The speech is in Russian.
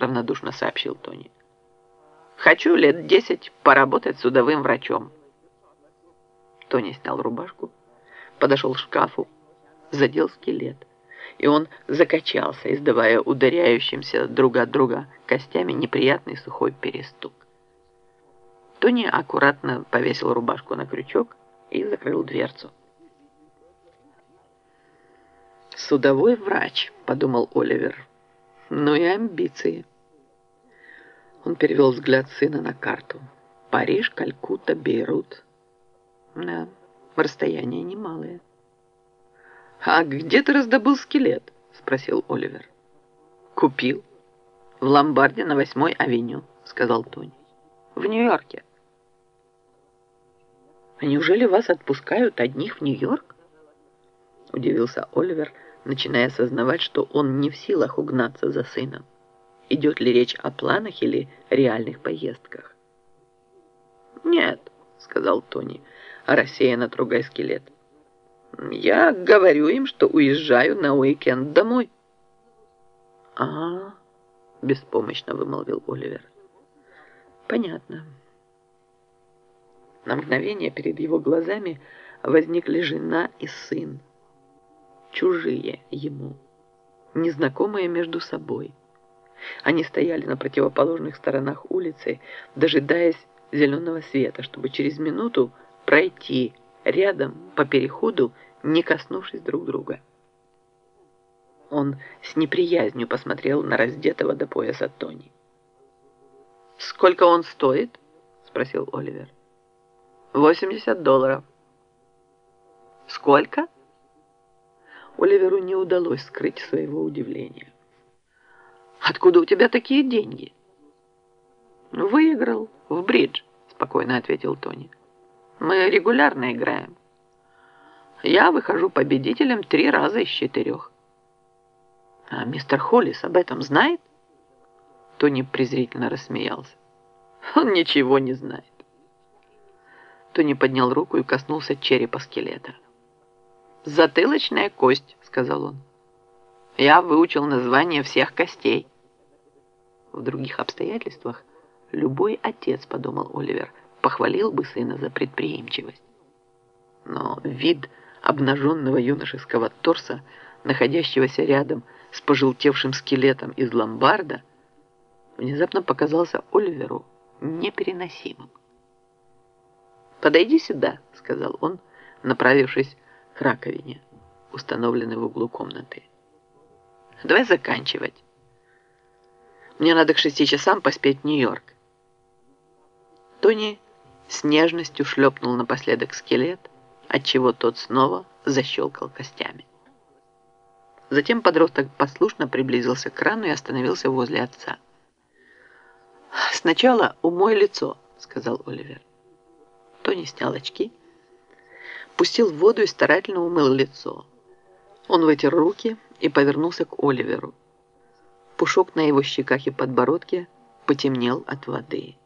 равнодушно сообщил Тони. «Хочу лет десять поработать судовым врачом». Тони снял рубашку, подошел к шкафу, задел скелет, и он закачался, издавая ударяющимся друг от друга костями неприятный сухой перестук. Тони аккуратно повесил рубашку на крючок и закрыл дверцу. «Судовой врач», — подумал Оливер. «Ну и амбиции». Он перевел взгляд сына на карту. Париж, Калькутта, Бейрут. Да, расстояние немалое. «А где ты раздобыл скелет?» — спросил Оливер. «Купил. В ломбарде на восьмой авеню», — сказал Тони. «В Нью-Йорке». «А неужели вас отпускают одних в Нью-Йорк?» Удивился Оливер, начиная осознавать, что он не в силах угнаться за сыном. Идет ли речь о планах или реальных поездках? «Нет», — сказал Тони, рассеянно трогая скелет. «Я говорю им, что уезжаю на уикенд домой». «А, — беспомощно вымолвил Оливер. «Понятно». На мгновение перед его глазами возникли жена и сын. Чужие ему, незнакомые между собой. Они стояли на противоположных сторонах улицы, дожидаясь зеленого света, чтобы через минуту пройти рядом по переходу, не коснувшись друг друга. Он с неприязнью посмотрел на раздетого до пояса Тони. «Сколько он стоит?» — спросил Оливер. «80 долларов». «Сколько?» Оливеру не удалось скрыть своего удивления. «Откуда у тебя такие деньги?» «Выиграл в бридж», — спокойно ответил Тони. «Мы регулярно играем. Я выхожу победителем три раза из четырех». «А мистер Холлис об этом знает?» Тони презрительно рассмеялся. «Он ничего не знает». Тони поднял руку и коснулся черепа скелета. «Затылочная кость», — сказал он. «Я выучил название всех костей». В других обстоятельствах любой отец, подумал Оливер, похвалил бы сына за предприимчивость. Но вид обнаженного юношеского торса, находящегося рядом с пожелтевшим скелетом из ломбарда, внезапно показался Оливеру непереносимым. «Подойди сюда», — сказал он, направившись к раковине, установленной в углу комнаты. «Давай заканчивать. Мне надо к шести часам поспеть в Нью-Йорк». Тони с нежностью шлепнул напоследок скелет, отчего тот снова защелкал костями. Затем подросток послушно приблизился к крану и остановился возле отца. «Сначала умой лицо», — сказал Оливер. Тони снял очки, пустил в воду и старательно умыл лицо. Он вытер руки и повернулся к Оливеру. Пушок на его щеках и подбородке потемнел от воды.